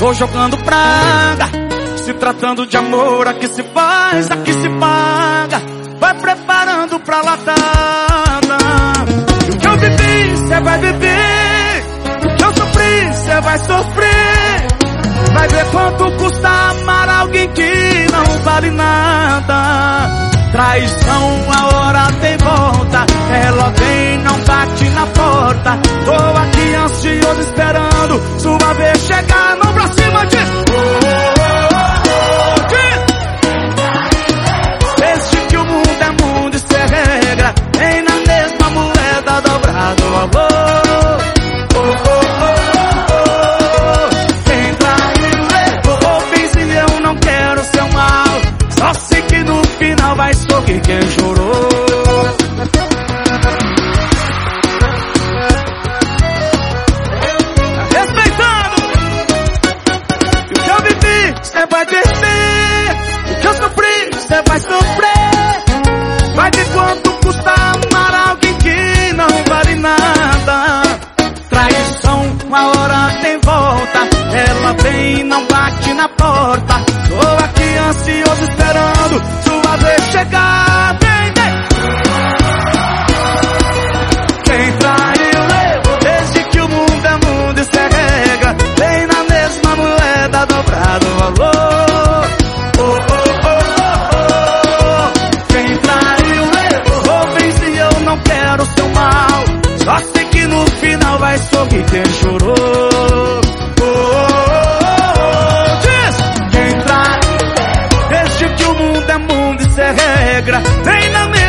Tô jogando praga, se tratando de amor, aqui se faz, aqui se paga. Vai preparando pra latada. O que eu vivi, cê vai viver. O que eu sofri, cê vai sofrer. Vai ver quanto custa amar alguém que não vale nada. Traição, a hora tem volta. Ela vem, não bate na porta. Vai sorrir quem chorou. Respeitando o que eu vivi, cê vai viver. O que eu sofri, cê vai sofrer. Vai ver quanto custa amar alguém que não vale nada. Traição, uma hora tem volta. Ela vem e não bate na porta. Tô aqui ansioso no final vai sorrir quem chorou. Oh, oh, oh, oh. Diz quem traiu desde que o mundo é mundo isso é regra. Vem na mesma